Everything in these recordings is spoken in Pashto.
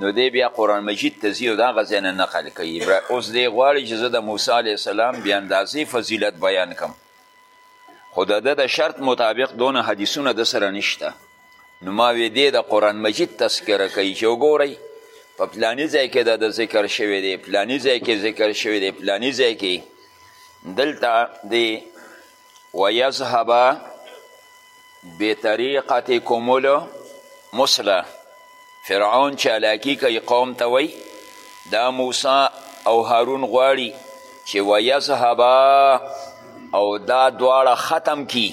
نو دی بیا قرآن مجید ته ځي او د هغه ځای نه نقل کوي اوس دی غواړي چې زه د موسی علیه السلام بې اندازې فضیلت بیان کړم خو د ده د شرط مطابق دونه حدیثونه د سره نشته نو ما وی دی د قرآن مجید تذکره کوي چې وګورئ په پلانی ځای کې د ده ذکر شوی دی پلانی ځای کې ذکر شوی دی پلانی ځای کې دلته دی ویذهب بطریقتکم المثله فرعون چې علاقي کوي قوم ته وایي دا موسی او هارون غواړي چې ویذهبا او دا دواړه ختم کی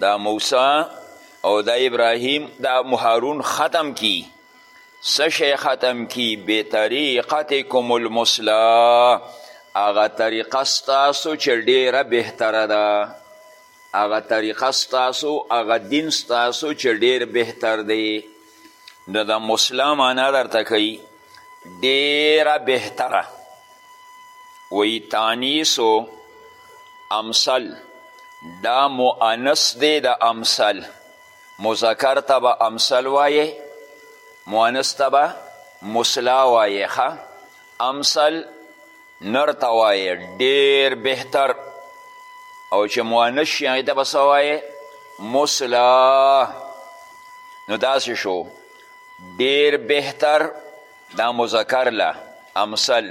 دا موسی او دا ابراهیم دا هارون ختم کی څه شی ختم کی بطریقتکم المثلا هغه طریقه ستاسو چې ډیره بهتره ده هغه طریقه ستاسو هغه دین ستاسو چې ډیر بهتر دی نو د مثلا معنا درته کوي ډیره بهتره وی تانیسو امثل دا مؤنث دی د امثل مذکر ته به امثل وایې مؤنث ته به مثلا وایې ښه امثل نر ته وایې ډېر بهتر او چې مؤنث شي هغې ته به څه وایې مثلا نو داسې شو ډېر بهتر دا مذکر له امثل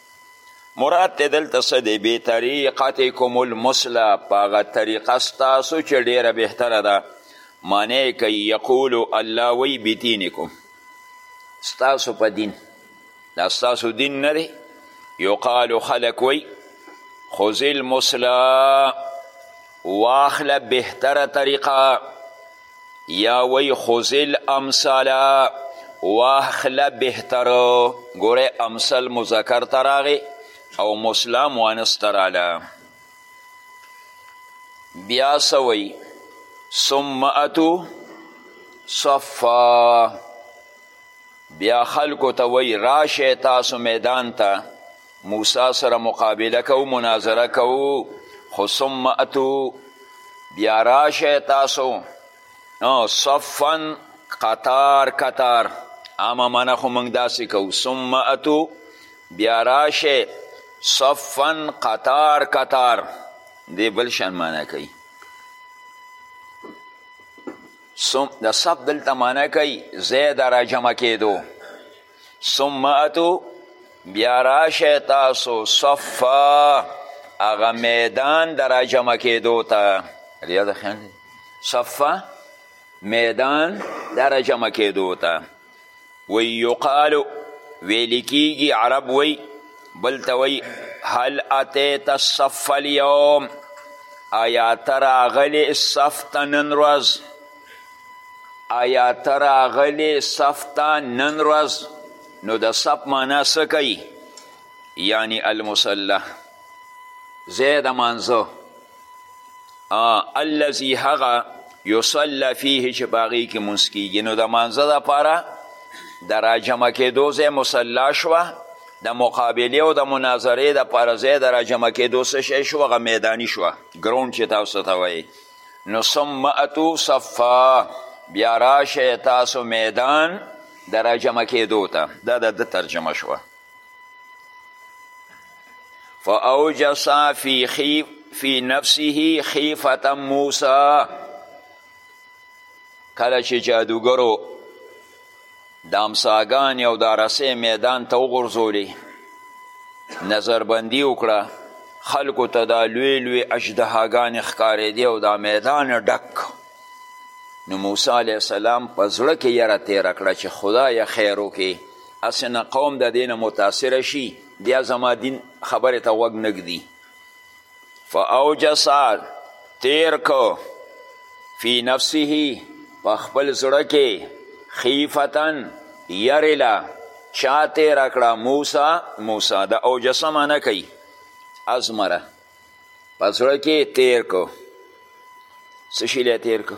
مراد ته دلته څه دی بې طریقتکم المثله په هغه طریقه ستاسو چې ډیره بهتره ده معنی یې کوي یقولو الله وی بدینکم ستاسو په دین دا ستاسو دین نه دی یقالو خلک وی خذ المثله واخله بهتره طریقه یا وی خذل امثال واخله بهتر ګوره امثل مذکر ته راغی او مثلا مؤنث ته راله بیا سوی ثم اتو صفا بیا خلکو ته وی راشه تاسو میدان ته موسی سره مقابله کو مناظره کو خو ثم اتو بیا راشه تاسو صفا قطار قطار عامه معنی خو موږ داسې کوو ثم اتو بیا راشه صفا قطار قطار دې بل شان معنی کوي د صف دلته معنی کوي زید را جمع کېدو ثم اتو بیا راشه تاسو صفا هغه میدان د راجمع کېدو ته یاد خیال دی صفا میدان د راجمع کېدو ته وی یقالو ویل کیږي عرب وی بل ته وی هل اتیت الصف الیوم آیا ته راغلې صف ته نن ورځ آیا ته راغلې صف ته نن ورځ نو د صف معنا څه کوي یعنی المصله ځای د مانځه الذي هغه یصلی فیه چې په هغې کې مونځ کیږي نو د مانځه دپاره د راجمع کېدو ځای مصلا شوه د مقابلې او د مناظرې دپاره ځای د راجمع کېدو څه شی شو هغه میداني شوه ګراونډ چې تاسو ته وایي نو ثم اتو صفا بیا راشه تاسو میدان د راجمع کېدو ته دا د ده ترجمه شوه فاوجسا فی خیف فی نفسه خیفتا موسی کله چې جادوګرو دامساګانې او دارسۍ میدان ته وغورځولې نظربندي وکړه خلکو ته دا لوی لوی اژدهاګانې ښکارېدې او دا میدان ډک نو موسی علیه السلام په زړه کې یره تیره کړه چې خدایه خیر وکړي هسې نه قوم د دې نه متاثره شي بیا زما دین خبرې ته غوږ نږدي فاوجس تیر کو فی نفسه په خپل زړه کې خیفتن یریلا چا تیر کړه موسی موسی د اوجس معنی کوي ازمره په زړه کې تیر کو څه شي تیر کو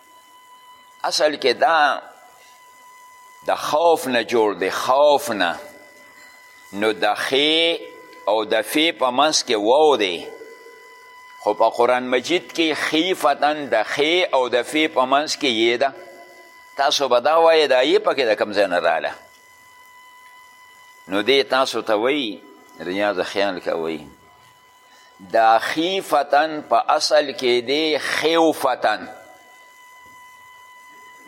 اصل کې دا د خوف نه جوړ دی خوف نه نو د خې او د فې په منځ کې وو دی خو په قرآن مجید کې خیفتن د خې او د فې په منځ کې یې ده تاسو به دا وایې دا یې پکې د کوم ځای نه راله نو دې تاسو ته وایي ریاض خیال کوئ دا خیفتن په اصل کې دی خیوفتن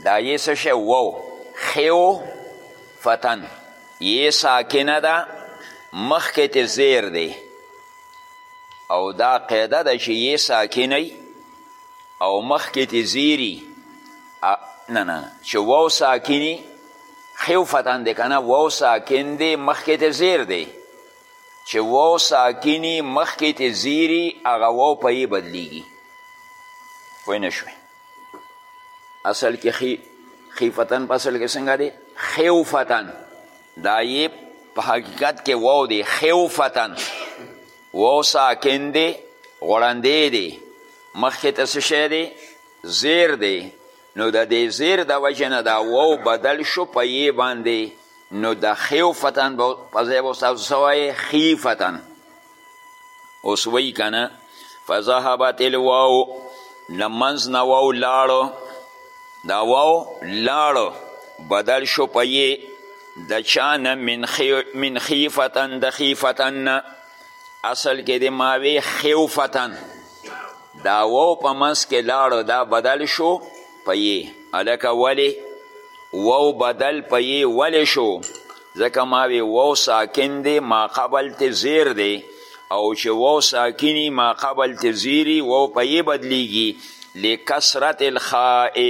دا یې څه شی وو خیوفتن یې ساکنه ده مخکې ته زیر دی او دا قاعده ده چې یې ساکنی او مخکې ته زیری نه نه چې وو ساکنی خیوفتن دی که نه وو ساکن دی مخکې ته زیر دی چې واو ساکنی مخکې ته زیری هغه واو په یې بدلیږي پوه نه شوې اصل کې خی خیفتن په اصل کې څنګه دی خیوفتن دا یې په حقیقت کې واو دی خیوفتن واو ساکن دی غړندې دی مخکې ته څه شی دی زیر دی نو د دې زیر د وجه نه دا وو بدل شو په یې باندې نو د خیوفتن په ځای به تاسو څه وایې خیفتن اوس وایي که نه فذهبت الواو له منځ نه واو لاړو دا واو لاړو بدل شو په یې د چا نه من خیفتن د خیفتن نه اصل کې د ماوې خیوفتن دا وو په منځ کې لاړو دا بدل شو په یې هلکه ولې وو بدل په یې ولې شو ځکه ما وی وو ساکن دی ما قبل ته زیر دی او چې وو ساکنی ما قبل ته زیری وو په یې بدلیږي لکسرت الخائ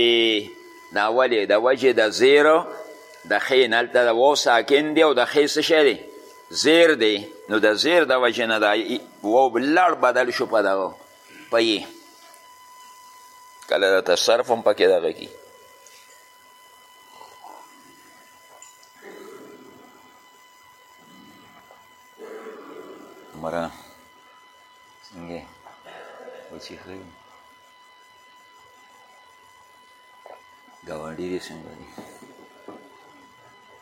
دا ولې د وجې د زیر د خې نه هلته د وو ساکن دی او د خې څه شی دی زیر دی نو د زیر د وجې نه دا وو لړ بدل شو په دغه په یې کله درته صرف هم پکې دغه کي مرا څنګه وچی خو ګاونډي دې څنګه دي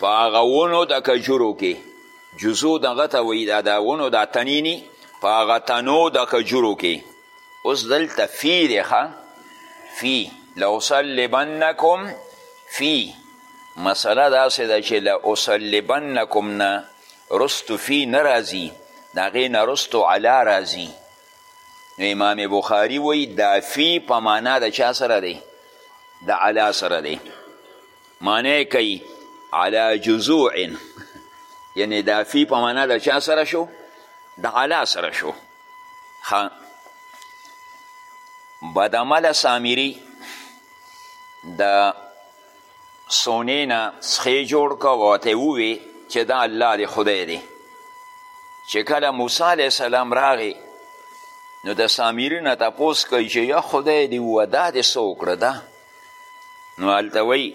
په هغه ونو د کجورو کې جزو دغه ته وایي دا د ونو دا تنې ني په هغه تنو د کجورو کې اوس دلته فی دی ښه فی لاصلبنکم فی مسله داسې ده چې لاصلبنکم نه رستو فی نه راځي د هغې نه رستو علا راځي نو امام بخاری وایي دا فی په معنا د چا سره دی د علا سره دی معنی کوي علا جزوع یعنی دا فی په معنا د چا سره شو د علا سره شو بدعمل سامری د سونې نه سخې جوړ که او ته ووې چې دا الله دی خدای دی چې کله موسی علیه السلام راغی نو د سامری نه تپوس کوي چې یا خدای دی ووه دا دې څه وکړه دا نو هلته وایي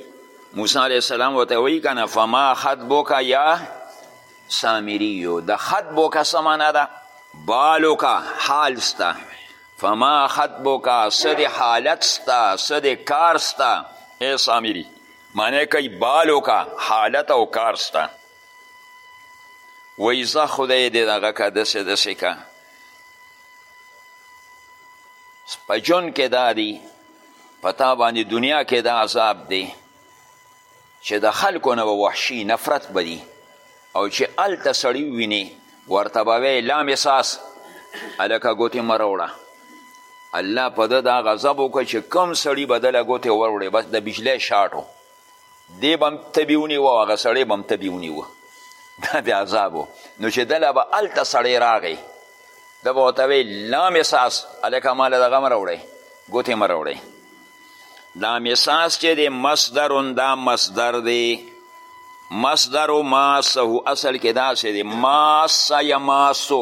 موسی علیه السلام ورته وایي که نه فما خطبک یا سامریو د خطبک څه معنا ده بالک حال ستا فما خطبک څه د حالت ستا څه د کار ستا ای سامري معنی کوي بالک حالت او کار ستا وایي ځه خدای دې دغه که داسې داسې که په ژوند کې دا دی په تا باندې دنیا کې دا عذاب دی چې د خلکو نه به وحشي نفرت به دي او چې هلته سړي وویني ورته به وایي لامې ساس هلکه ګوتې مه راوړه الله په ده دا غضب وکړ چې کوم سړي به دله ګوتې وروړې بس د بجلی شاټو دی به هم تبی ونیوه او هغه سړی به هم تبی ونیوه دا د عذاب و نو چې دله به هلته سړی راغی ده به ورته ویل لا مساس هلکه ما له دغه مه راوړی ګوتې مه راوړی دا مساس چې دی مصدرون دا مصدر دی مصدر ماسه اصل کې داسې دی ماسه یماسو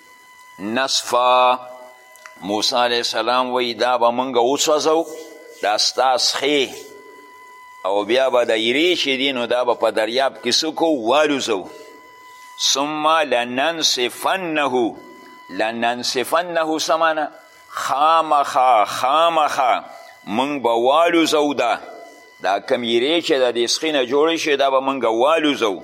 نصفا موسی علیه السلام وی دا به موږ وسوځو دا ستا سخې او بیا به د ایرې چې دي نو دا به په دریاب کې څه کو والوځو ثم لننصفنه لننصفنه څه معنی خامخا خامخا موږ به والوځو دا دا کم ایرې چې د دې سخې نه جوړې شي دا به موږ والوځو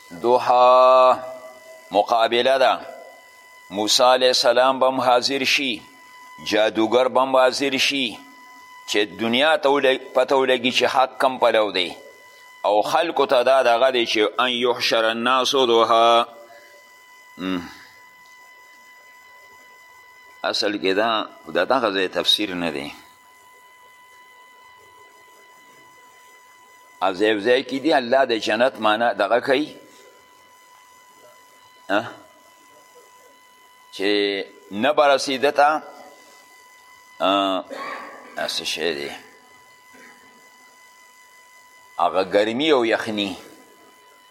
دوحا مقابله ده موسی علیه السلام به هم حاضر شي جادوګر به هم حاضر شي چې دنیا ته پته ولګي چې حق کم پلو دی او خلکو ته دا دغه دی چې ان یحشر الناس دوها اصل کې دا د دغه ځای تفسیر نه دی او ځای په ځای کې دي الله د جنت معنا دغه کوي چې نه به رسي ده ته څه شی دی هغه ګرمي او یخني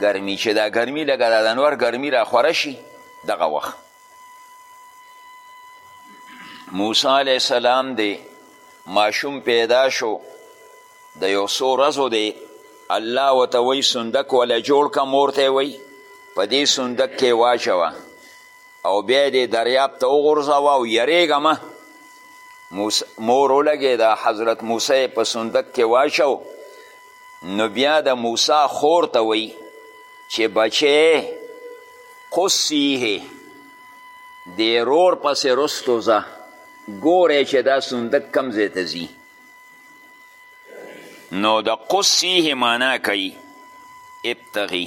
ګرمي چې دا ګرمي لکه دا د انور ګرمي را خوره شي دغه وخت موسی علیه السلام دی ماشوم پیدا شو د یو څو ورځو دی الله ورته وایي صندوق وله جوړ که مور ته وایي په دې صندوق کې واچوه او بیا دې دریاب ته وغورځوه او یریږه مه مور ولګېده حضرت موسی په صندوق کې واچو نو بیا د موسی خور ته وایي چې بچې قصیه د رور پسې رستو ځه ګورې چې دا صندوق کم ځای ته ځي نو د قصیه معنا کوي ابتغي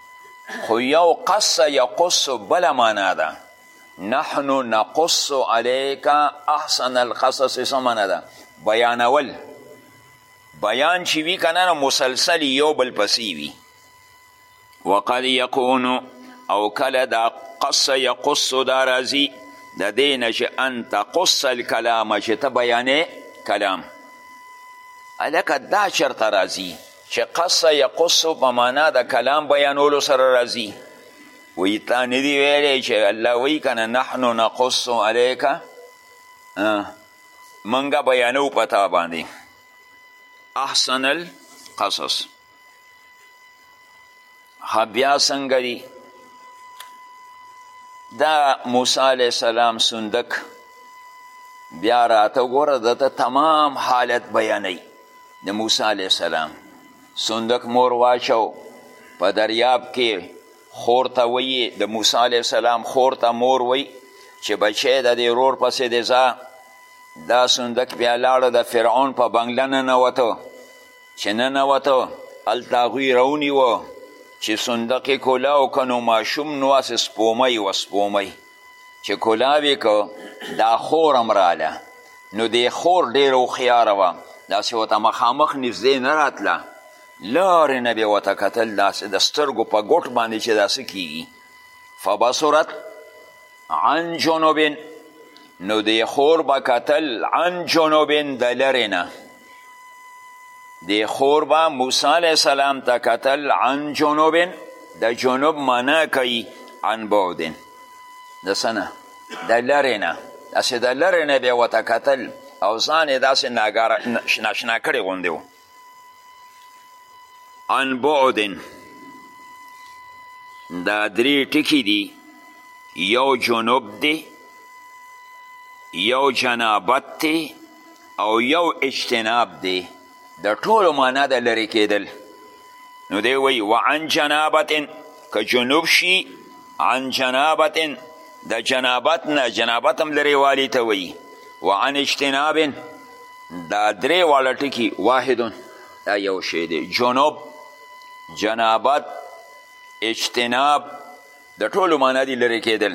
خو یو قص یقص بله معنا ده نحن نقص علیک احسن القصص څه معنا ده بیانول بیان چې وي که نه مسلسل یو بل پسې وي وقد یکون او کله دا قص یقص دا راځي د دې نه چې ان تقص الکلام چې ته بیانې کلام هلکه دا چېرته راځي چې قص یقص په معنا د کلام بیانولو سره راځي وی تا ندی ویلی چې الله وی کنه نحن نقص علیک منګه بیانو پتا باندې احسن القصص ها بیا څنګه دي دا موسی علیه السلام صندوق بیا راته ګوره دته تمام حالت بیانوي د موسی علیه السلام صندوق مور واچو په دریاب کې خور ته ویي د موسی علیه السلام خور ته مور وی چې بچی د دې رور پسې دی ځه دا صندوق بیا لاړه د فرعون په بنګله ننوته چې ننوته هلته هغوی راونیوه چې صندوق یې کلاو که نو ماشوم نو هسې سپومۍ وه سپومۍ چې کلاو یې که دا خور هم راله نو دې خور ډېره هوښیاره وه داسې ورته مخامخ نږدې نه راتله لارې نه به یې ورته کتل داسې د سترګو په ګوټ باندې چې دا څه کیږي فبصرت عن جنوب نو دی خور به کتل عن جنوب د لرې نه دی خور به موسی علیه السلام ته کتل عن جنوب د جنوب معنا کوي عن بعد د څه نه د لرې نه داسې د لرې نه به یې ورته کتل او ځان یې داسې ناشنا کړی غوندې و عن بعدن دا درې ټکي دي یو جنوب دی یو جنابت دی او یو اجتناب دی د ټولو معنا د لرې کېدل نو دی وایي وعن جنابتن که جنوب شي عن جنابتن د جنابت نه جنابت هم لرېوالي ته وایي وعن اجتنابن دا درې واړه ټکي واحدون دا یو شی دی جنوب جنابت اجتناب د ټولو معنا دي لرې کېدل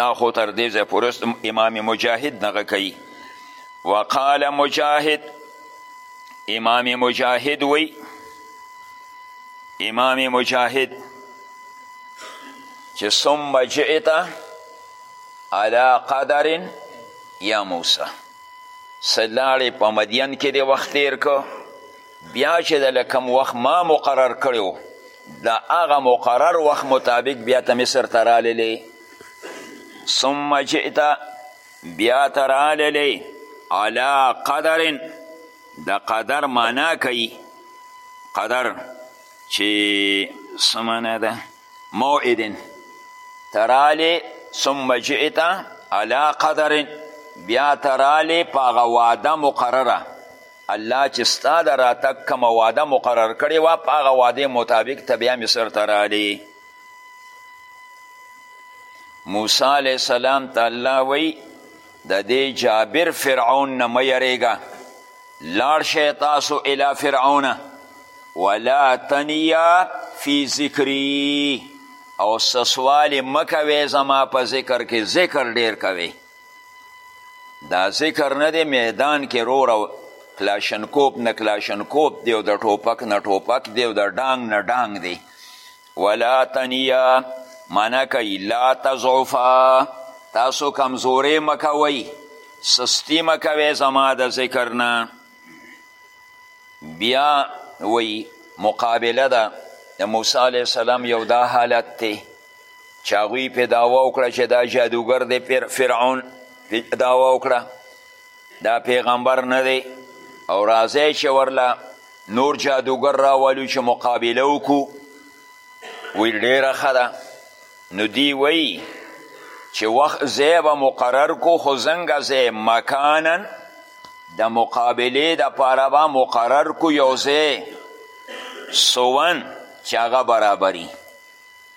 دا خو تر دې ځای پورې امام مجاهد دغه کوي وقال مجاهد امام مجاهد وی امام مجاهد چې ثم جئت علا قدر یا موسی څه لاړې په مدین کې دې وخت تیر کو بیا چې د لکم وخت ما مقرر کړو د هغه مقرر وخت مطابق بیا ته مصر ته راللې ثم جئت بیا ته راللې علا قدر د قدر معنا کوي قدر چې څه معنا ده موعد ته رالې ثم جئت علی قدر بیا ته رالې په هغه وعده مقرره الله چې ستا د راتګ کومه وعده مقرر کړې وه په هغه وعدې مطابق ته بیا مصر ته رالې موسی علیه السلام ته الله وی د دې جابر فرعون نه مه یریږه لاړ شئ تاسو الی فرعون ولا تنیا فی ذکری او سسوالی مکوي زما په ذکر کې ذکر ډیر کوي دا ذکر نه دی میدان کې رور او کلاشنکوپ نه کلاشنکوپ دی او د ټوپک نه ټوپک دی او د ډانګ نه ډانګ دی ولا تنیا منع کوي لا تضعفا تاسو کمزورې مه کوئ سستی مه کوئ زما د ذکر نه بیا وی مقابله ده د موسی علیه السلام یو دا حالت دی چې هغوی پې دعوا وکړه چې دا جادوګر دی فرعون دعوا وکړه دا پیغمبر نه دی او راځی چې ورله نور جادوګر راولو چې مقابله وکړو وی ډیره ښه ده نو دی وی چې وخت ځای به مقرر کو خو ځنګه ځای مکانا د مقابلې دپاره به مقرر کو یو ځای سون چې هغه برابري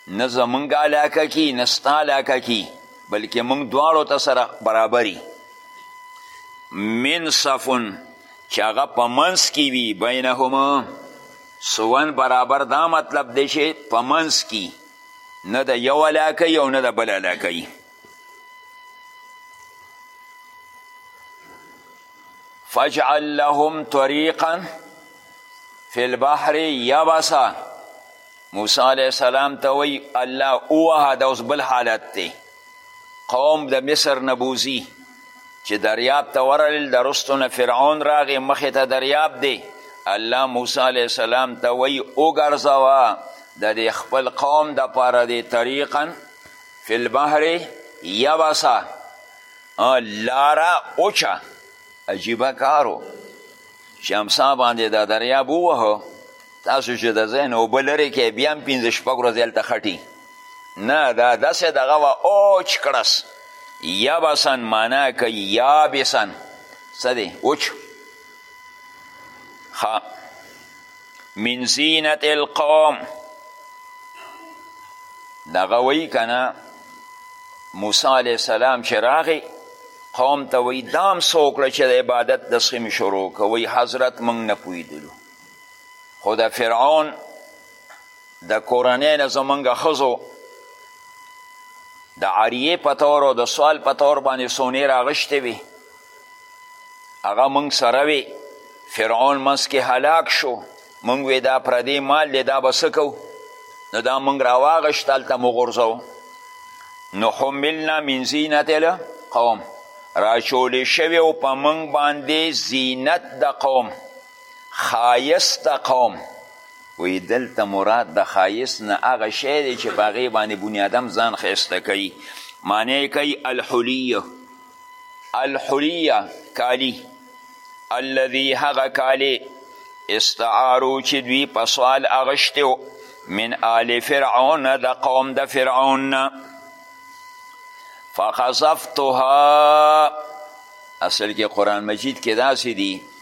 نه زمونږ علاقه کې نه ستا علاقه کې بلکې مونږ دواړو ته سره برابري من صفن چې هغه په منځ کې وي بینهما سوان برابر دا مطلب دی چې په منځ کې نه د یو علاقه او نه د بل علاقه فاجعل لهم طریقا فی البحر یبسا موسی علیه السلام ته وی الله اوه دا اوس بل حالت دی قوم د مصر نه بوزي چې دریاب ته ورلل د رستو نه فرعون راغې مخې ته دریاب دی الله موسی علیه السلام ته وی وګرځوه د دې خپل قوم د پاره دی طریقا فی البحر یبسا لاره اوچه عجیبه کارو چې امسا باندې دا دریاب ووهه تاسو چې د ځای نه اوبه لرې کړئ بیا هم پنځه شپږ ورځې هلته خټي نه دا داسې دغه وه اوچ کړس یبسن معنا کوي یابسن څه دی اوچ ښه من زینت القوم دغه وایي که نه موسی علیه السلام چې راغی قوم ته وایي دام څه وکړه چې د عبادت د سیمې شروع که وایي حضرت موږ نه پوهېدلو خو د فرعون د کورنۍ نه زمونږ ښځو د عریې په طور او د سوال په طور باندې سونې راغشتې وي هغه مونږ سره وي فرعون منځ کې هلاک شو مونږ وې دا پردی مال دی دا به څه کوو نو دا مونږ راواغشت هلته مو غورځوو نو حملنا من زینت القوم راچولې شوې او په مونږ باندې زینت د قوم خایسته قوم وی دلته مراد د خایس نه هغه شی دی چې په هغې باندې بني ادم ځان ښایسته کوي معنی کوي الحلیه الحلیه کالی الذي هغه کالی استعارو چې دوی په سوال اغشتو من آل فرعون د قوم د فرعون نه فخذفتها اصل کې قرآن مجید کې داسې دي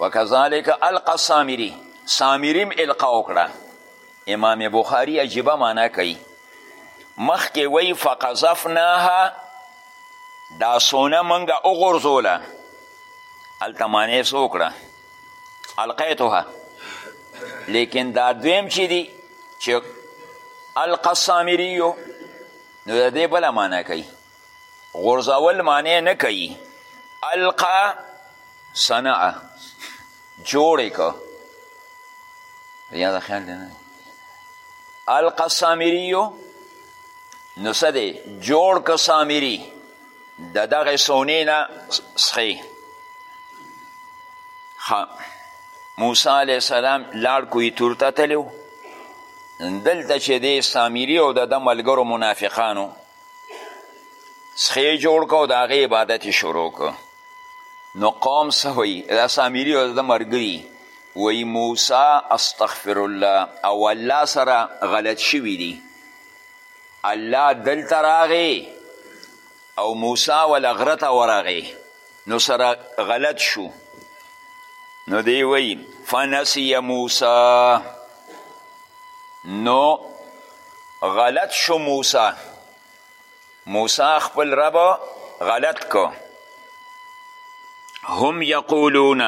وکذالک القا سامری سامریم القا وکړه امام بخاری عجیبه معنا کوي مخکې وی فقذفناها دا سونه منګه وغورځوله هلته معنی څه وکړه القیتها لیکن دا دویم چې دي چې القا سامریو نو د دې بله معنا کوي غورځول معنی نه کوي القا صنعه جوړې که یاده خیال دی نه القا سامریو نو څه دی جوړ که سامري د دغه سونې نه څښې موسی علیه السلام لاړ کوی تور ته تللی دلته چې دی سامري او د ده ملګرو منافقانو سخې جوړ کو د هغې عبادت یې شروع کو نو قوم څه وایي دا سامیري او د مرګري وایي موسی استغفر الله او الله سره غلط شوي دي الله دلته راغی او موسی وله غره ته ورغی نو سره غلط شو نو دی وی فنسی موسی نو غلط شو موسی موسی خپل رب غلط کو هم یقولون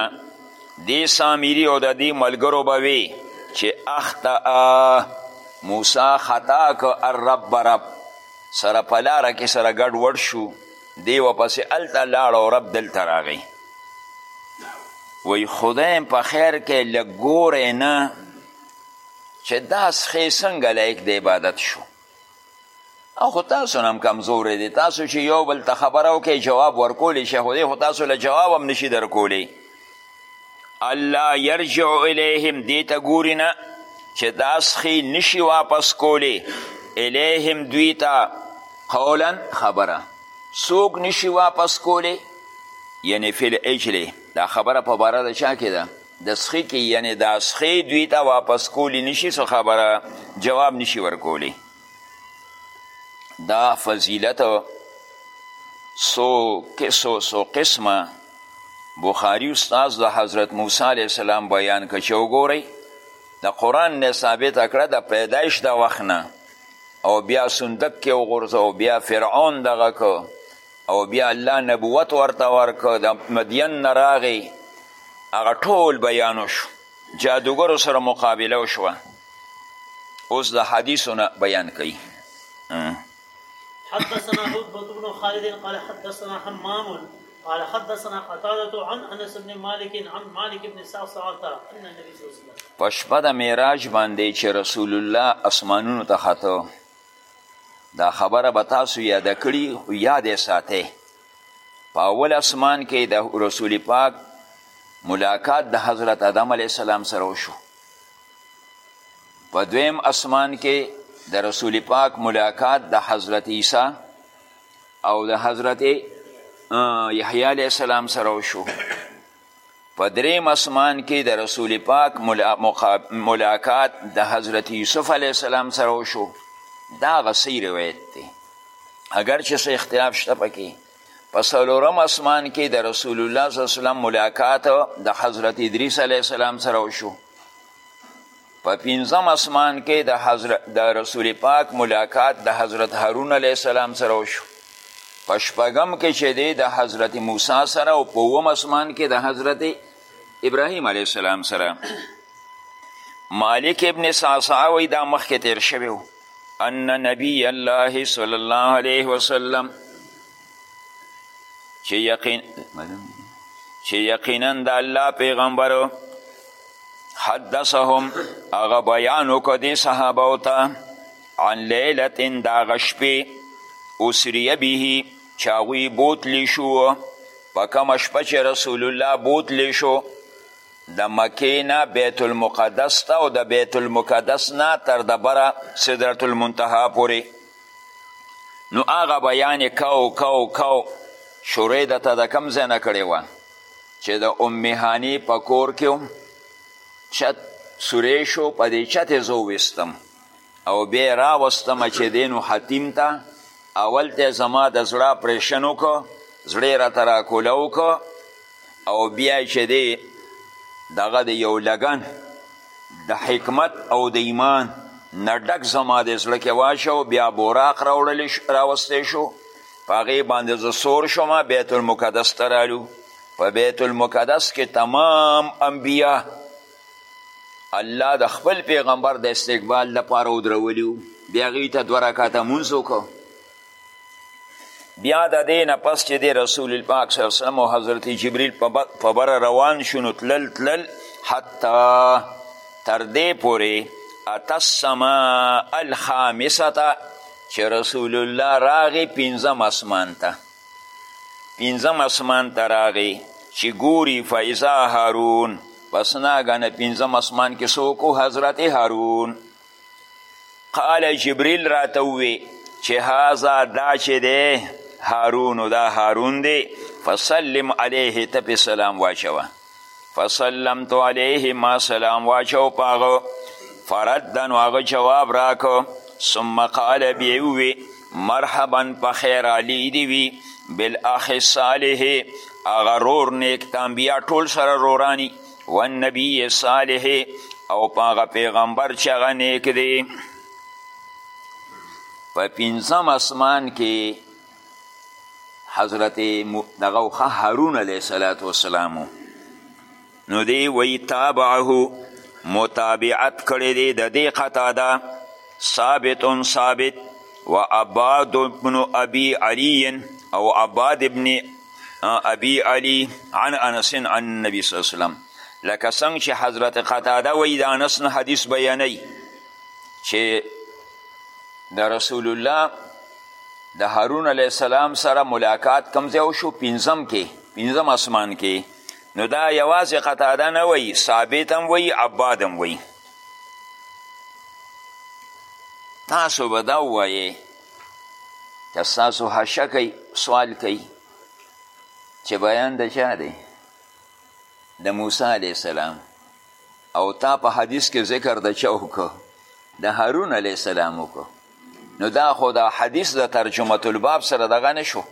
دی سامری او د دی ملګرو به وی چې اخطا موسی خطا که الرب رب سره پلاره کې سره ګډ وډ شو دی وپسې هلته لاړ او رب دلته راغی وی خدای په خیر کې لږ ګوری نه چې دا سخې څنګه لایق د عبادت شو او خو تاسو هم کمزوری دی تاسو چې یو بل ته خبره وکړئ جواب ورکولی شئ خو دی خو تاسو له جواب هم نشي درکولی الله یرجع الیهم دې ته ګوري نه چې دا سخي نشي واپس کولی الیهم دوی ته قولا خبره څوک نشي واپس کولی یعنی فی العجل دا خبره په باره د چا کې ده د سخي کې یعنی دا سخي دوی ته واپس کولی نشي څه خبره جواب نشي ورکولی دا فضیلت سو کسو سو قسمه بخاری استاد د حضرت موسی علیه السلام بیان که چې وګورئ د قرآن نه ثابته کړه د پیدایش د وخت نه او بیا صندوق کې وغورځو بیا فرعون دغه که او بیا الله نبوت ورته ورکه د مدین نه راغی هغه ټول بیان وشو جادوګرو سره مقابله وشوه اوس د حدیثو نه بیان کوي حدثنا عتبة بن خالد قال حدثنا حمام قال حدثنا قتادة عن انس بن مالك عن مالك بن سعسعة ان النبي صلى الله عليه وسلم پشپه د معراج باندې چې رسول الله اسمانونو ته خطو دا خبره به تاسو یاده کړي او یاد یې ساتئ په اول اسمان کې د رسول پاک ملاقات د حضرت آدم علیه السلام سره وشو په دویم اسمان کې د رسول پاک ملاقات د حضرت عیسی او د حضرت یحیی علیه السلام سره وشو په دریم اسمان کې د رسول پاک ملاقات د حضرت یوسف علیه السلام سره وشو دا غسی روایت دی اگر چې څه اختلاف شته پکې په څلورم اسمان کې د رسول الله صلی الله علیه وسلم ملاقات د حضرت ادریس علیه السلام سره وشو په پنځم اسمان کې د حضرت د رسول پاک ملاقات د حضرت هارون علیه السلام سره وشو په شپږم کې چې دی د حضرت موسی سره او په اووم اسمان کې د حضرت ابراهیم علیه السلام سره مالک ابن ساسا وی دا مخکې تیر شوی و ان نبی الله صلی الله علیه وسلم چې یقین چې یقینا د الله پیغمبرو حدثهم هغه بیان وکړه دې صحابو ته عن لیلة د هغه شپې اسریه به چې هغوی بوتلی شو په کومه شپه چې رسول الله بوتلی شو د مکې نه بیت المقدس ته او د بیت المقدس نه تر دبره سدرت المنتها پورې نو هغه بیان یې کو کو کو شورې ده ته د کوم ځای نه کړې وه چې د ام هانی په کور کې هم چت سوری شو په دې چت یې زه وویستم او بیا یې راوستم چې دی نو حتیم ته اول ته زما د زړه اپریشن وکړو زړه یې راته راکوله وکړو او بیا چې دی دغه د یو لګن د حکمت او د ایمان نه ډک زما د زړه کې واچو بیا براق راوستې شو په هغې باندې زه سور شوم بیت المقدس ته رالو په بیت المقدس کې تمام انبیا الله د خپل پیغمبر د استقبال لپاره ودرولي بیا هغوی ته دوه رکاته مونځ وکړو بیا د دې نه پس چې د رسول پاک صلی الله وسلم او حضرت جبریل په بره روان شو نو تلل تلل حتی تر دې پورې اتا السماء الخامسه چې رسول الله راغی پنځم اسمان ته پنځم اسمان ته راغی چې ګوري فیضا هارون پس ناګنه پنځم اسمان کې څوک حضرت هارون قال جبریل راته ووی چې هذا دا چې دی هارون دا هارون دی فسلم علیه ته پې سلام واچوه فسلمت علیه ما سلام واچو پاغه فرد نو هغه جواب راکو ثم قال بیوی مرحبا پخیر علی دی وی بالاخ صالح هغه رور نیک تانبیا ټول سره رورانی والنبی صالح او پاغه پیغمبر چې هغه نیک دی په پنځم اسمان کې حضرت دغه وخه هارون علیه الصلاة والسلام نو دی وی تابعه متابعت کړی دی د دې قطاده ثابت ثابت و عباد بن ابي علي او عباد ابن ابي علي عن انس عن النبي صلی الله علیه وسلم لکه څنګه چې حضرت قتاده وی د انس نه حدیث بیانوي چې د رسول الله د هارون علیه السلام سره ملاقات کوم ځای وشو پنځم کې پنځم اسمان کې نو دا یوازې قطاده نه وایي ثابت هم وایي عباد هم وایي تاسو به دا ووایې که ستاسو حشه کوي سوال کوي چې بیان د چا دی د موسی علیه السلام او تا په حدیث کې ذکر د چا وکړو د هارون علیه السلام وکړو نو دا خو دا حدیث د ترجمه الباب سره دغه نشو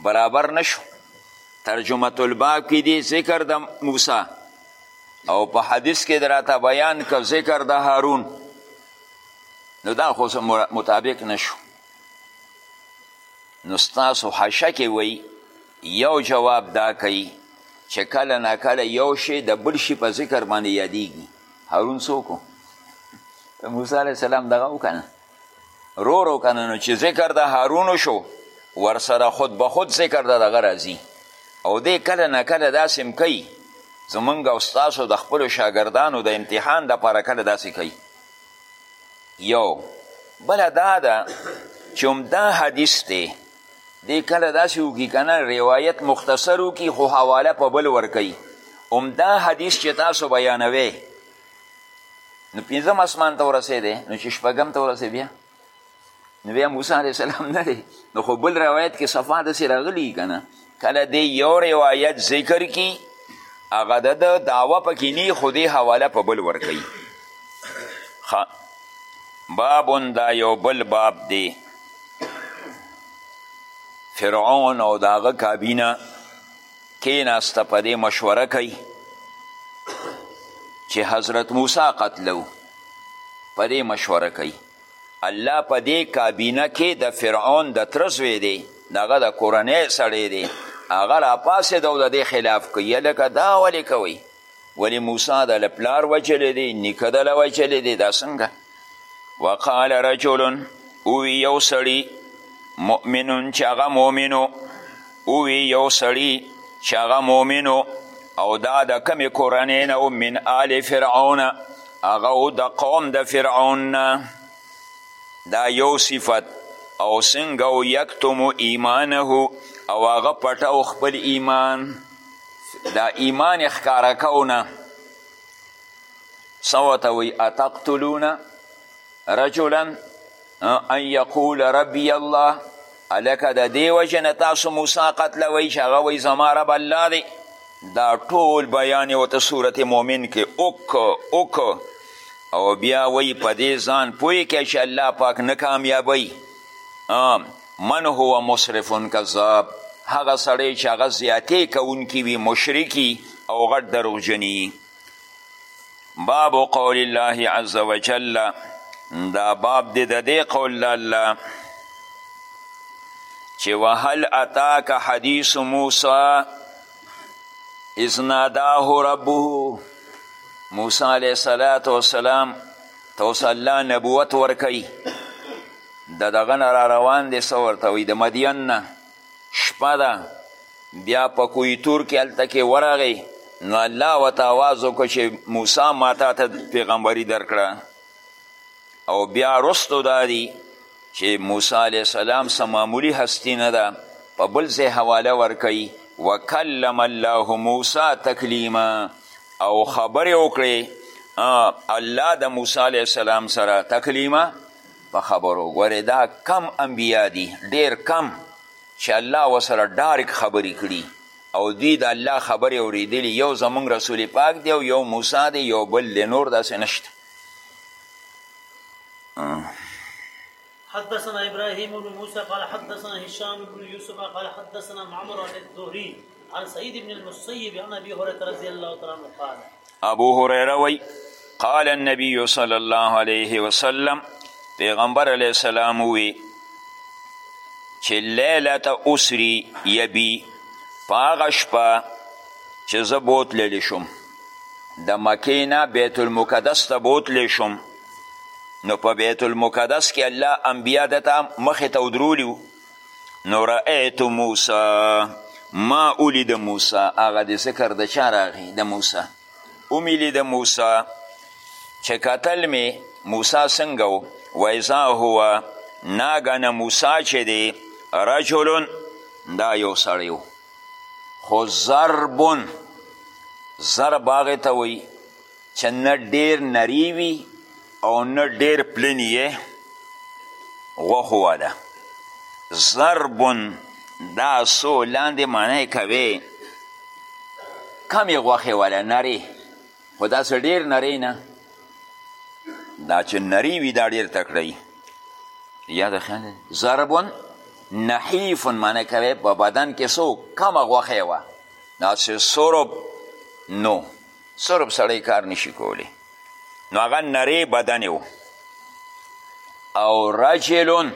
برابر نشو ترجمه الباب کې دی ذکر د موسی او په حدیث کې دراته بیان که ذکر د هارون نو دا خو مطابق نشو نو ستاسو حشه کې وی یو جواب دا کوي چې کله نا کله یو شی د بل شي په ذکر باندې یادیږي هارون څوک موسی علیه السلام دغه وکنه رو رو کنه نو چې ذکر د هارون شو ورسره خود به خود ذکر د دغه راځي او دې کله نه کله داسې هم کوي زمونږ او ستاسو د خپلو شاګردانو د امتحان دپاره کله داسې کوي یو بله دا ده چې همدا حدیث دی دی کله داسې وکړي که نه روایت مختصر وکړي خو حواله په بل ورکوي همدا حدیث چې تاسو بیانوي نو پنځم اسمان ته ورسېدی نو چې شپږم ته ورسېد بیا نو بیا موسی علیه السلام نه دی نو خو بل روایت کې صفا داسې راغلي که نه کله دی یو روایت ذکر کی هغه د ده دعوه پکې نی خو دې حواله په بل ورکوي بابون دا یو بل باب دی فرعون او د هغه کابینه کیناسته په دې مشوره کوي چې حضرت موسی قتلو په دې مشوره کوي الله په دې کابینه کې د فرعون د تره زوی دی د هغه د کورنۍ سړی دی هغه راپاڅېده او د دې خلاف کوي لکه دا ولې کوئ ولې موسی د له پلار وژلی دی نیکه د له وژلی دی دا څنګه وقال رجل اوی یو سړي مؤمنون چې هغه مؤمنو اوی یو سړي چې هغه مؤمنو او دا د کمې کورنۍ نه من آل فرعونه هغه او د قوم د فرعون نه دا یو صفت او څنګه او یکتم ایمانه او هغه پټو خپل ایمان دا ایمان یې ښکاره کو نه څه ورته وایي اتقتلونه رجلا ان یقول ربی الله الکه د دې وجه نه تاسو موسی قتلوئ چې هغه وایي زما رب الله دی دا ټول بیان یې ورته صورت مؤمن کې اوک اوک او بیا وایي په دې ځان پوه کړئ چې الله پاک نه کامیابوي من هو مصرف کذاب هغه سړی چې هغه زیاتې کوونکي وي مشرکي او غټ دروغجني باب قول الله عز وجل دا باب دی د دې قول د الله چې وهل اتاک حدیث موسی اذ ناداه ربه موسی علیه صلات وسلام ته اوس الله نبوت ورکوي د دغه نه را روان دی څه ورته وایي د مدین نه شپه ده بیا په کوی تور کې هلته کې ورغی نو الله ورته آواز وکړو چې موسی ما تا ته پیغمبري درکړه او بیا رستو دا دی چې موسی علیه السلام څه معمولي هستی نه ده په بل ځای حواله ورکوي وکلم الله موسی تکلیما او خبرې وکړې الله د موسی علیه السلام سره تکلیما په خبرو ګورې دا کم انبیا دي ډیر کم چې الله وسره ډارک خبرې کړي او دوی د الله خبرې اوریدلي یو زمونږ رسول پاک دی او یو موسی دی یو بل دی نور داسې نشته حدثنا ابراهيم بن موسى قال حدثنا هشام بن يوسف قال حدثنا معمر عن الزهري عن سعيد بن المسيب عن ابي هريره رضي الله تعالى عنه قال ابو هريره وی قال النبي صلی الله علیه وسلم پیغمبر علیه السلام وی چې لیلت اسری یبی په هغه شپه چې زه بوتللی شوم د مکې نه بیت المقدس ته بوتلی شوم نو په بیت المقدس کې الله انبیا دته مخې ته ودرولي نو رأیت موسی ما ولید موسی هغه د ذکر د چا راغی د موسی ومې لید موسی چې کتل مې موسی څنګه و وایزا هو ناګنه موسی چې دی رجلون دا یو سړی و خو ضربون ضرب هغې ته وایي چې نه ډیر نری وي او نه ډیر پلنی یې غوښو والا ضربن دا سو لاندې معنی کوي کمې غوښې والا نری خو داسې ډیر نری نه دا چې نری وي دا ډیر تکړه یاد خیال ضربن نحیف معنی کوي په بدن کې سو کمه غوښې وه داسې سرب نو سرب سړی کار نشي کولی نو هغه نری بدن و او رجلون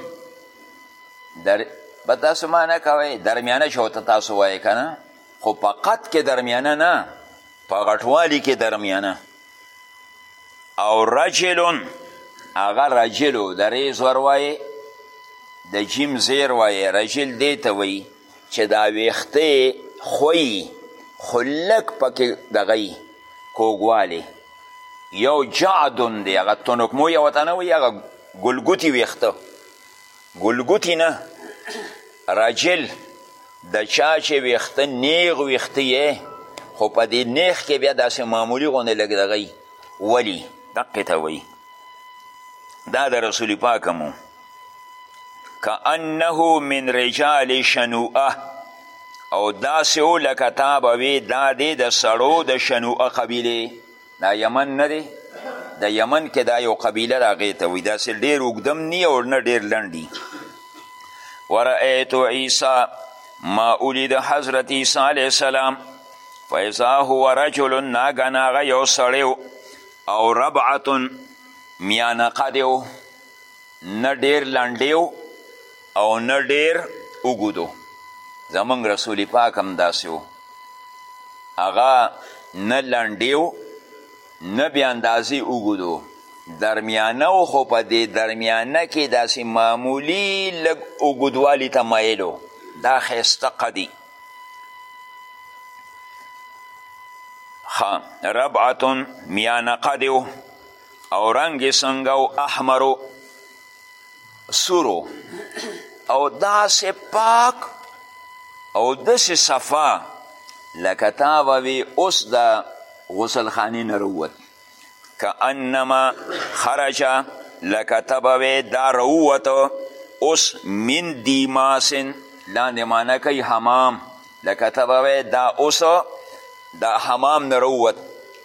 در به تاسو معنی کوئ درمیانه چې ورته تاسو وایې که نه خو په قد کې درمیانه نه په غټوالي کې درمیانه او رجلون هغه رجلو د ری زور وایې د جیم زیر وایې رجل دې ته وایي چې دا ویښته خوی خو لږ پکې دغه کوږوالی یو جعدون دی هغه تنکمو یو ته نه وایي هغه ګلګوتي ویښته ګلګوتي نه رجل د چا چې ویښته نیغ ویښته یې خو په دې نیغ کې بیا داسې معمولي غوندې لږ دغه ولي دقې ته وایي دا د رسول پاک هم کانه من رجال شنوعه او داسې و لکه تا به وې دا دی د سړو د شنوعه قبیلې دا یمن نه دی د یمن کې دا یو قبیله د هغې ته وایي داسې ډېر اوږدم نی او نه ډېر لنډ دي ورأیتو عیسی ما ولید حضرت عیسی علیه السلام فاذا هو رجل ناګن هغه یو سړی او ربعتن میانقه دی نه ډیر لنډیو او نه ډیر اوږدو زمونږ رسول پاک هم داسې و هغه نه لنډیو نه بې اندازې اوږدو درمیانه و خو په دې درمیانه کې داسې معمولي لږ اوږدوالي ته مایل دا ښایسته قدی ربعتون میانه قدی او رنګ یې څنګه او احمرو سورو او داسې پاک او داسې صفا لکه تا به وي اوس د غسلخانې نه رووت که انما خرجه لکه ته به وې دا رووته اوس من دیماسن لاندې معنی کوي حمام لکه ته به وایې دا اوس د حمام نه رووت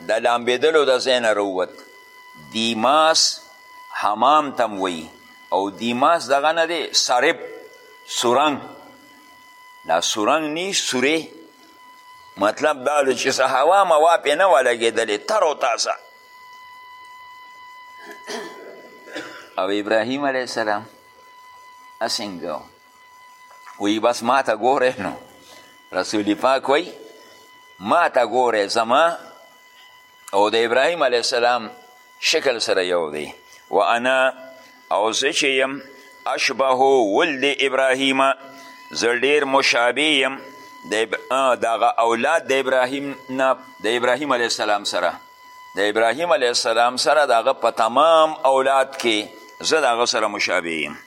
د لامبېدلو د ځای نه رووت دیماس حمام ته هم وایي او دیماس دغه نه دی سرب سورنګ دا سورنګ نی سورې مطلب دا دی چې څه هوا موا پې نه وه لګېدلې تر او تازه او ابراهیم علیه السلام اسنګو وی بس ما ته ګوره نو رسول پاک وی ما ته ګوره زما او د ابراهیم علیه السلام شکل سره یو دی و انا او زه چې یم اشبه ولد ابراهیم زه ډیر مشابه یم دغه اولاد د ابراهیم نه د ابراهیم علیه السلام سره د ابراهیم علیه السلام سره دغه په تمام اولاد کې زه دغه سره مشابه یم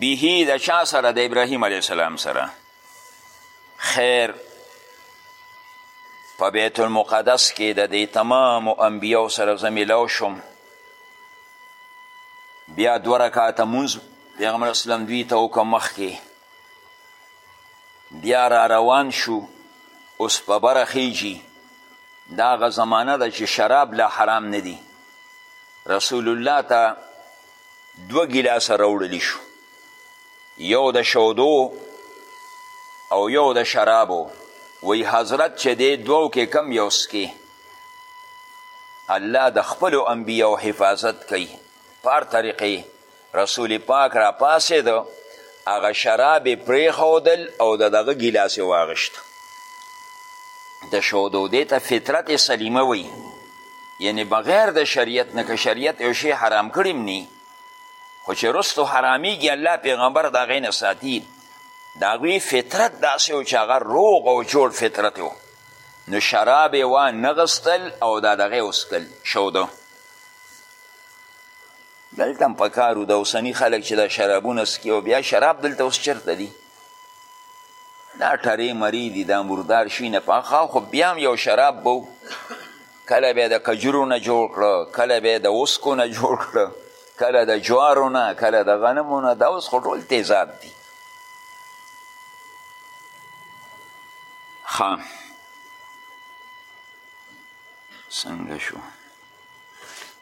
بیهی د چا سره د ابراهیم علیه السلام سره خیر په بیت المقدس کې د دې تمام انبیاو سره زه میلاو شوم بیا دوه رکعته مونځ پیغمبر اسلام دوی ته وکړه مخکې بیا را روان شو اوس په بره خیجي دا هغه زمانه ده چې شراب لا حرام نه دي رسول الله ته دوه ګیلاسه راوړلی شو یو د شودو او یو د شرابو وی حضرت چې دی دوو کې کم یو سکې الله د خپلو انبیاو حفاظت کوي په هر طریقې رسول پاک را پاسېد هغه شراب یې پرېښودل او د دغه ګیلاس یې واغشت د شودو دې ته فطرت سلیمه وی یعنی بغیر د شریعت نه که شریعت یو شی حرام کړی هم نی خو چې رستو حرامیږي الله پیغمبر د هغې نه ساتي د هغوی فطرت داسې و چې هغه روغ او جوړ فطرت و نو شراب یې وانغستل او دا دغه یې وڅښل شوده دلته هم په کار د اوسني خلک چې دا شرابونه څکي او بیا شراب دلته اوس چېرته دي دا ټرې مرې دي دا مردار شوي نه پخوا خو بیا هم یو شراب به کله به د کجورو نه جوړ کړه کله به د اوسکو نه جوړ کړه کله د جوارو نه کله د غنمو نه دا اوس خو ټول تیزاب دي ښه څنګه شو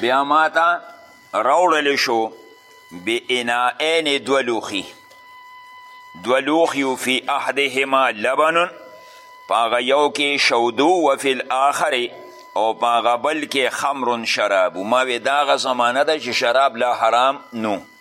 بیا ما ته راوړل شو باناین دوه لوښي دوه لوښیو فی احدهما لبن په هغه یو کې شودو و فی الاخر او په هغه بل کې خمر شراب ما وې دا هغه زمانه ده چې شراب لا حرام نو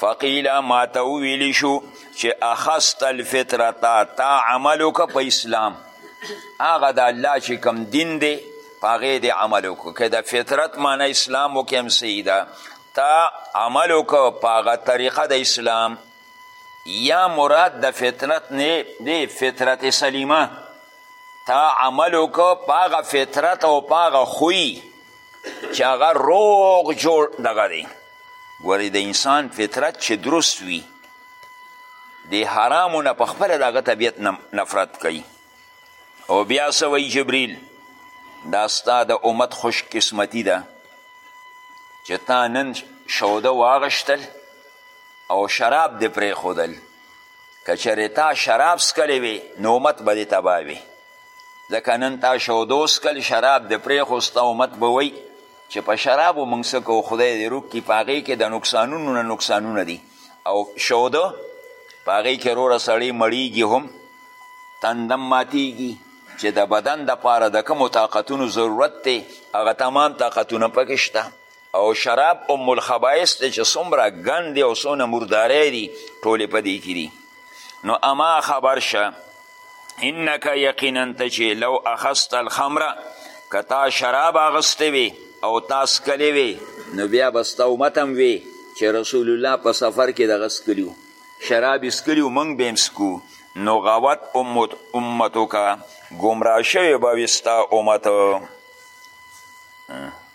فقیل ما ته وویلی شو چې اخست الفطره تا تا عمل وکړه په اسلام هغه د الله چې کوم دین دی په هغې دې عمل وکړو که د فطرت معنی اسلام وکړې هم صحیح ده تا عمل وکړو په هغه طریقه د اسلام یا مراد د فطرت نه دی فطرت سلیمه تا عمل وکړو په هغه فطرت او په هغه خوی چې هغه روغ جوړ دغه دی ګورې د انسان فطرت چې درست وي د حرامو نه په خپله د هغه طبیعت نفرت کوي او بیا څه وایي جبریل دا ستا د امت خوش قسمتي ده چې تا نن شوده واغشتل او شراب دې پرېښودل که چېرې تا شراب څکلی وي نو امت به دې تباه وي ځکه نن تا شودو سکل شراب د پرېښوسته امت به وایي چې په شرابو موږ څه کوو خدای دې روک کړي په هغې کې د نقصانونو نه نقصانونه دي او شوده په هغې کې روره سړی مړیږي هم تندم ماتیږي چې د بدن دپاره د کومو طاقتونو ضرورت دی هغه تمام طاقتونه پکې شته او شراب ام الخبائس دی چې څومره ګند او څونه مرداری دي ټولې په دې کې دي نو اما خبر شه انک یقینا ته چې لو اخست الخمره که تا شراب اغستی وي او تا سکلی وي نو بیا به ستا امت هم وي چې رسول الله په سفر کې دغه سکلي شراب سکلي موږ به هم سکو نو غوت امت امتو که ګمراه شوی به وي ستا امت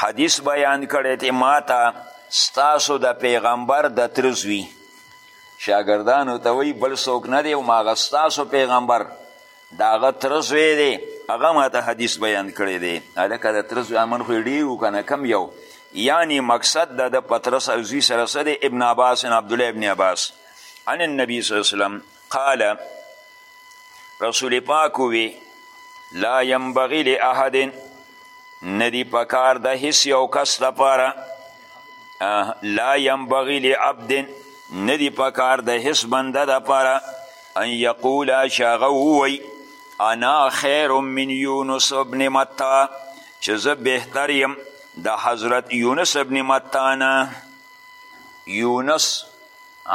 حدیث بیان کړی دی ما ته ستاسو د پیغمبر د تره زوی شاګردانو ته وایي بل څوک نه دی او ما هغه ستاسو پیغمبر د هغه تره زوی دی هغه ما ته حدیث بیان کړی دی هلکه د تره زوی امن خو ډېر و که نه کم یو یعنی مقصد د ده په تره زوی سره څه دی ابن عباس عبدالله ابن عباس عن النبي صلی الله علیه وسلم قال رسول پاک وی لا ينبغي لاحد ندی پکار د هیڅ یو کس لپاره لا ينبغي لعبد ندی پکار د هیڅ بنده لپاره ان یقول چې هغه ووایي انا خیر من یونس ابن متا چې زه بهتر یم د حضرت یونس ابن متا نه یونس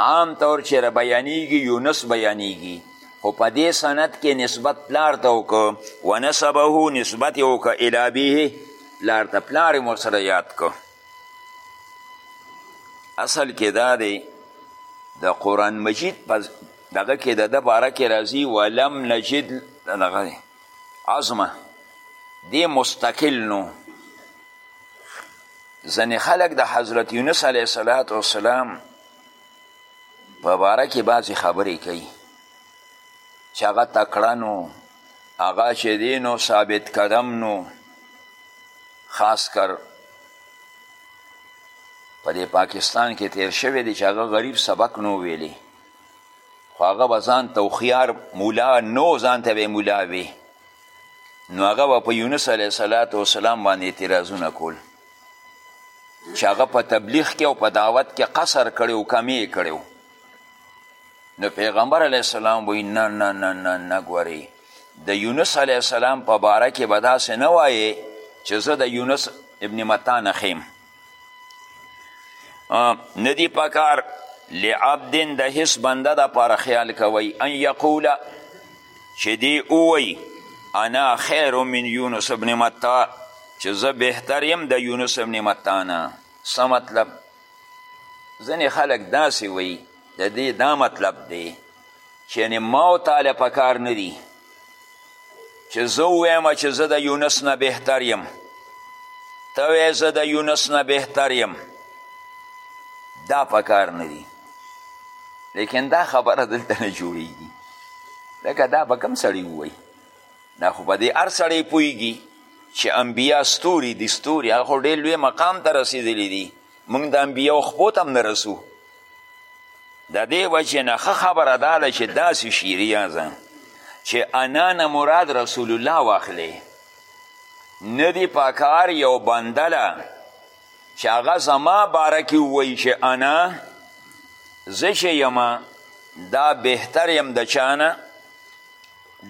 عام طور چې را بیانیږي یونس بیانیږي خو په دې سند کې نسبت پلار ته وکړه ونسبه نسبت یې وکړه الی ابیه پلار ته پلار یې ورسره یاد کړه اصل کې دا دی د قرآن مجید په دغه کې د ده باره کې راځي ولم نجد دغه دی عظمه دی مستقل نو ځنې خلک د حضرت یونس علیه صلات وسلام په باره کې بعضې خبرې کوي چې هغه تکړه نو هغه چې دی نو ثابت قدم نو خاص کر په دې پاکستان کې تیر شوی دی چې هغه غریب سبق نو ویلی خو هغه به ځان ته هوښیار مولا نو ځان ته به مولا وي نو هغه به په یونس علیه صلات وسلام باندې اعتراضونه کول چې هغه په تبلیغ کې او په دعوت کې قصر کړی او کمی یې کړی نو پیغمبر علیه السلام وایي نه نه نه نه نه ګورئ د یونس علیه السلام په باره کې به داسې نه وایې چې زه د یونس ابن متا نه خیم ندی پکار لعبد د هیڅ بنده د پاره خیال کوي ان یقوله چې دی اووی انا خیر من یونس ابن متا چې زه بهتر یم د یونس ابن متا نه څه مطلب ځینې خلک داسې وایي د دې دا مطلب دی چې یعنې ما او تاله په کار نه دي چې زه ووایم چې زه د یونس نه بهتر یم ته وایې زه د یونس نه بهتر یم دا په کار نه دي لیکن دا خبره دلته نه جوړیږي لکه دا به کم سړی ووایي دا خو په دې هر سړی پوهیږي چې انبیا ستوري دي ستوري هغه خو ډېر لوی مقام ته رسېدلی دي موږ د انبیاو خپو ته هم نه رسو د دې وجې نه ښه خبره دا ده چې داسې شیریازه چې انا نه مراد رسول الله واخلې نه دي پکار یو بنده له چې هغه زما باره کې ووایي چې انا زه چې یم دا بهتر یم د چانه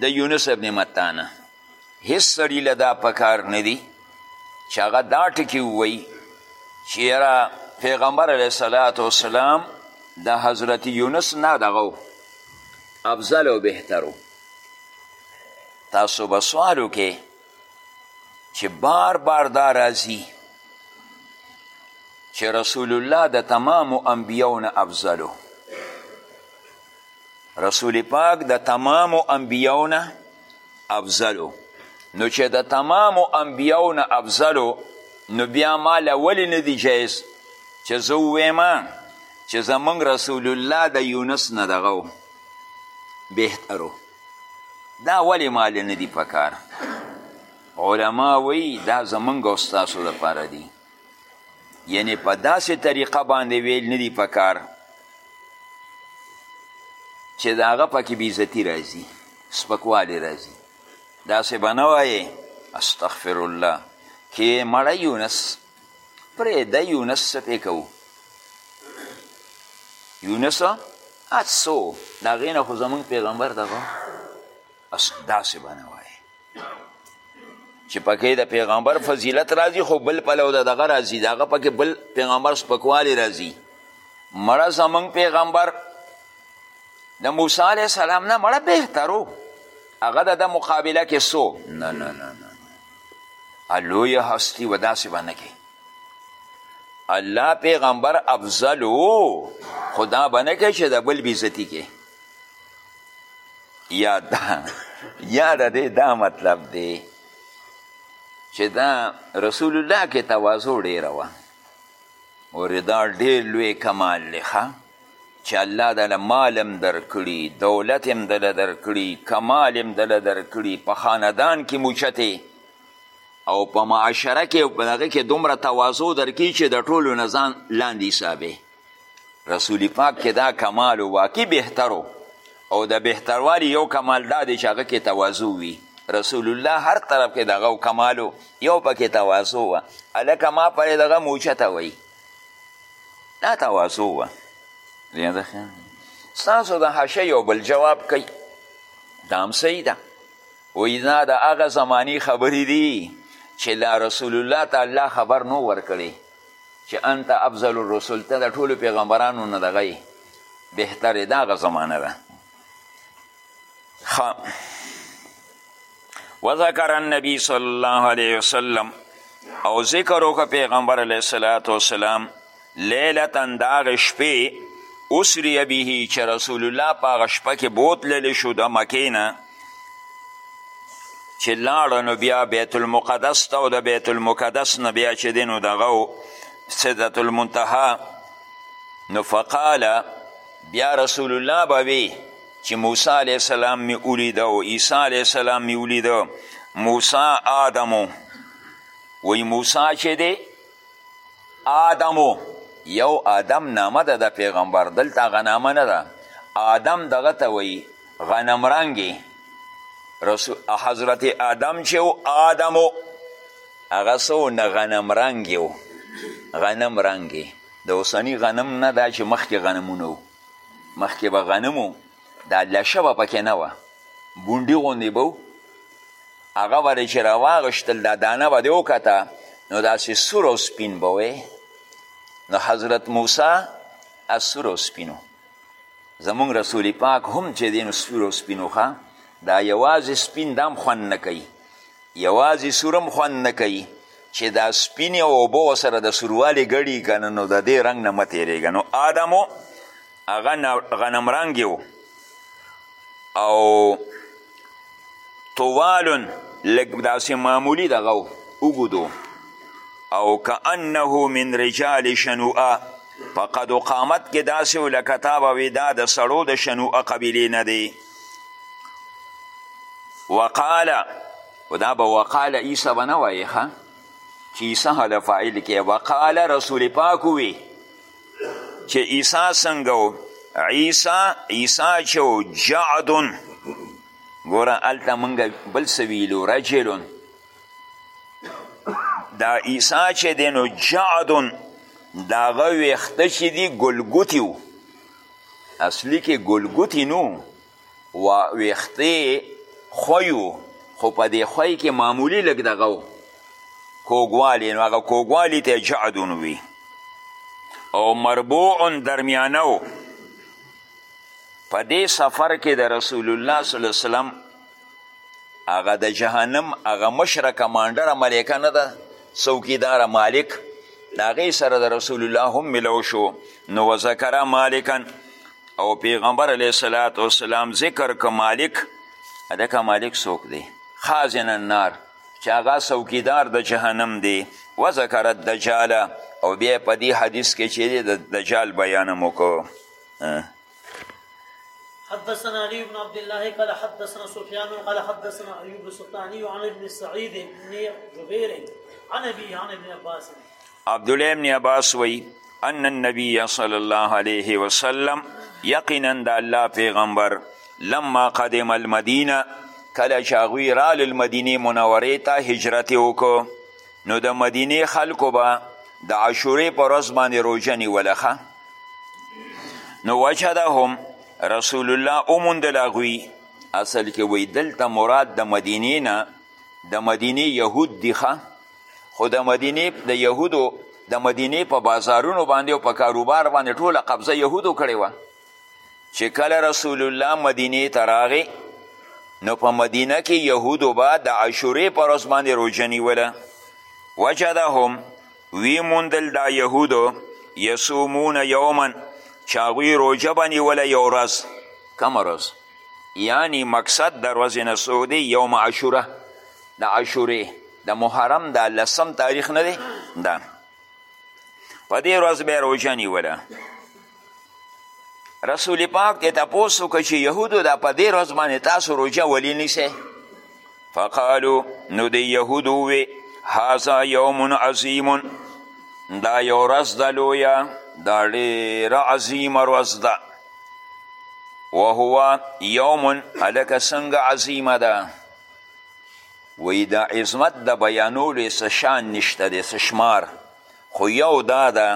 د یونس ابن متانه هیڅ سړي له دا پکار نه دي چې هغه دا ټکي ووایي چې یاره پیغمبر علیه صلات وسلام د حضرت یونس نه دغه افضل او بهترو تاسو به سوال وکړئ چې بار بار دا راځي چې رسول الله د تمامو انبیاو نه افضلو رسول پاک د تمامو انبیاو نه افضلو نو چې د تمامو انبیاو نه افضلو نو بیا ما له ولې نه دی جایز چې زه ووایم چې زمونږ رسول الله د یونس نه دغه و بهتر دا ولې ما له نه دي پکار علما وایي دا زمونږ او ستاسو لپاره دي یعنی په داسې طریقه باندې ویل ندی پکار چې د هغه پکې بیزتی راځي سپکوالی راځي داسې به نه وایې استغفر الله کې مړی یونس پرېږده یونس څه پې کوو یونس هڅو د هغې نه خو زمونږ پیغمبر دغه بس داسې به نه وایې چې پکې د پیغمبر فضیلت راځي خو بل پلو د دغه راځي د هغه پکې بل پیغمبر سپکوالی راځي مړه زمونږ پیغمبر د موسی علیه السلام نه مړه بهترو هغه د ده مقابله کې سو نه نه نه نه لوی هستی و داسې به نه کوي الله پیغمبر افضل و خدا به نه کوي چې د بل بېزتي کوي یا دا یا د دې دا مطلب دی چې دا رسول الله کې تواضع ډېره وه ورې دا ډېر لوی کمال دی ښه چې الله دله مال هم درکړي دولت هم دله درکړي کمال هم دله درکړي په خاندان کې موچتې او په معاشره کې او په دغه کې دومره تواضع درکړي چې د ټولو نه ځان لاندې حسابې رسول پاک کې دا کمال واقعي بهترو او د بهتروالي یو کمال دا دی چې هغه کې تواضع وي رسول الله هر طرف کې دغه کمالو یو پکې تواضع وه هلکه ما پرې دغه موچته وایي دا تواضع وه ستاسو د حشه یو بل جواب کوي دا هم صحیح ده وایي دا د هغه زماني خبرې دي چې لا رسول الله ته الله خبر نو ورکړي چې انت افضل الرسل ته د ټولو پیغمبرانو نه دغه یې بهترې د هغه زمانه ده وذکر النبی صلی الله علیه وسلم او ذکر وکړه پیغمبر علیه الصلاة والسلام لیلتا د هغې شپې اسری به چې رسول الله په هغه شپه کې بوتللی شو د مکې نه چې لاړه نو بیا بیت المقدس ته او د بیت المقدس نه بیا چې دی نو دغه و سدرة المنتها نو فقال بیا رسول الله به وی چې موسی علیه السلام می ولیده او عیسی علیه السلام می ولیده موسی آدمو وی موسی چې دی آدمو یو آدم نامه ده د پیغمبر دلته هغه نامه نه ده آدم دغه ته وایي غنمرنګې حضرت آدم چې و آدمو هغه څه و نه غنمرنګې و غنم رنګې د اوسني غنم نه دا چې مخکې غنمونه و مخکې به غنمو دا لشه به پکې نه وه بونډي غوندې به هغه به چې راواغشتل دا دانه به دې وکته نو داسې سور او سپین به نو حضرت موسی سور او سپینو زمونږ رسول پاک هم چې دی نو سور او سپینو ښه دا یوازې سپین دام خوند نه کوي یوازې سورم خوند نه کوي چې دا سپینې او اوبه سره د سوروالې ګړي که نو د دې رنګ نه مه تېرېږه نو آدمو هغه غنم رنګ و او طوالن لږ داسې معمولي دغه و اوږدو او کانه من رجال شنوعه په قد و قامت کې داسې و لکه تا به وې دا د سړو د شنوعه قبیلې نه دی وقاله و دا به وقاله عیسی به نه وایې ښه چې عیسی هله فاعل کې وقاله رسول پاک ووی چې عیسی څنګه و عیسی عیسی چې و جعدون ګوره هلته موږ بل څه ویلو رجلون دا عیسی چې دی نو جعدون د هغه ویښته چې دي ګلګوتي و اصلي کې ګلګوتي نه و ویښته یې خوی و خو په دې خوی کې معمولي لږ دغه و کوږوالی نو هغه کوږوالي ته جعد وي او مربوع درمیانه و په دې سفر کې د رسول الله صلی الله علیه وسلم هغه د جهنم هغه مشره کمانډره ملکه نه ده څوکیداره مالک د هغې سره د رسول الله هم ملو شو نو وذکره مالکا او پیغمبر علیه السلام والسلام ذکر که مالک دکه مالک څوک دی خازن النار چې هغه څوکیدار د جهنم دی وذکر الدجال او بیا په دې حدیث کې چې دی د دجال بیان هم وکړو حدثنا علي بن عبد الله قال حدثنا سفيان قال حدثنا ايوب السلطاني عن ابن سعيد بن جبير عن ابي عن ابن عباس عبدالله ابن عباس وی ان النبی صلی الله علیه وسلم یقینا د الله پیغمبر لما قدم المدینه کله چې هغوی رال المدینې منورې ته هجرت یې وکړو نو د مدینې خلکو به د عاشورې په ورځ باندې روژه نیوله ښه نو وجدهم رسول الله وموندل هغوی اصل کې وی دلته مراد د مدینې نه د مدینې یهود دي ښه خو د مدینې د یهودو د مدینې په بازارونو باندې او په کاروبار باندې ټوله قبضه یهودو کړې وه چې کله رسول الله مدینې ته راغی نو په مدینه کې یهودو به د عاشورې په ورځ باندې روژه نیوله وجدهم وی موندل دا یهودو یصومون یوما چې هغوی روژه به نیوله یو ورځ کمه ورځ یعنی مقصد د ورځې نه څو دی یوم عاشوره د عاشورې د محرم دا لسم تاریخ نه دی دا په دې ورځ به یې روژه نیوله رسول پاک ته تپوس وکړه چې یهودو دا په دې ورځ باندې تاسو روژه ولې نیسئ فقالو نو د یهودو ووې هذا یوم عظیم دا یو ورځ ده لویه دا ډېره عظیمه ورځ ده وهو یوم هلکه څنګه عظیمه ده وی د عظمت د بیانولو یې څه شان نشته دی څه شمار خو یو دا ده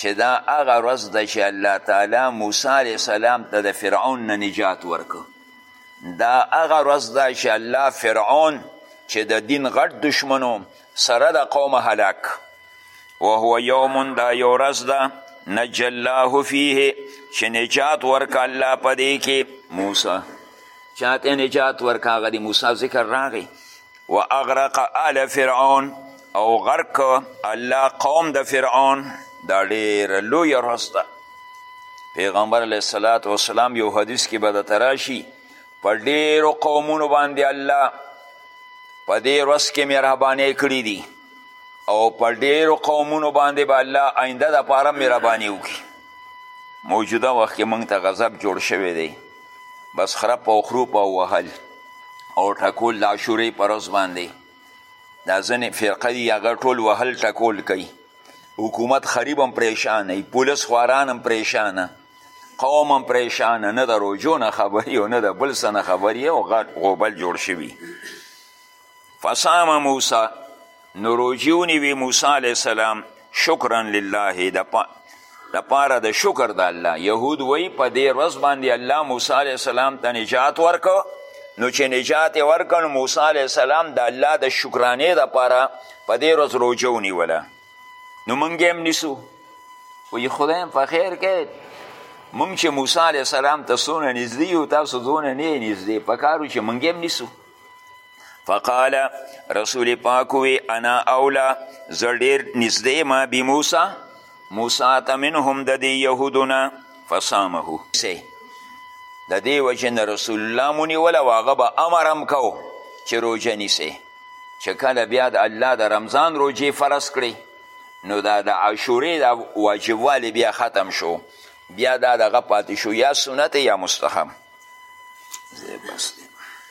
چې دا هغه ورځ ده چې الله تعالی موسی علیه السلام ته د فرعون نه نجات ورکړ دا هغه ورځ ده چې الله فرعون چې د دین غټ دشمنو سره د قوم هلاک وهو یوم دا یو ورځ ده نجلاه فیه چې نجات ورکړه الله په دې کې موسی چاته نجات ورکا هغه د موسی ذکر راغی و اغرق آل فرعون او غرق الله قوم د فرعون دا ډېره لویه ورځ ده پیغمبر علیه الصلاة والسلام یو حدیث کې به درته راشي په ډېرو قومونو باندې الله په دې ورځ کې مهربانۍ کړي دي او په ډېرو قومونو باندې به الله آینده دپاره مهرباني وکړي موجوده وخت کې موږ ته غضب جوړ شوی دی بس خره په خرو په وهل او ټکول د عاشورې په ورځ باندې دا ځینې فرقه دي هغه ټول وهل ټکول کوي حکومت خریب هم پریشان وي پولیس خواران هم پریشانه قوم هم پریشانه نه د روجو نه خبري او نه د بل څه نه خبري او غټ غوبل جوړ شوي فصام موسی نو روژې ونیوې موسی علیه السلام شکرا لله د پاره د شکر د الله یهود وی په دې ورځ باندې الله موسی علیه السلام ته نجات ورکو نو چې نجات یې ورکړ موسی علیه السلام د الله د شکرانې دپاره په دې ورځ روژه ونیوله نو موږ هم نیسو وایي خدای په خیر کې موږ چې موسی علیه السلام ته څونه نږدې یو تاسو دونه نه یې نږدې په کار چې موږ هم نیسو فقال رسول پاک وی انا اولا زه ډیر نږدې ما بی موسی موسی ته منهم د دې یهودونه فصامه د دې وجې نه رسول الله مو نیوله او هغه به امر هم کو چې روژه نیسئ چې کله بیا د الله د رمضان روژې فرض کړي نو دا د عاشورې د واجبوالي بیا ختم شو بیا دا دغه پاتې شو یا سنت یا مستحب زه بس دی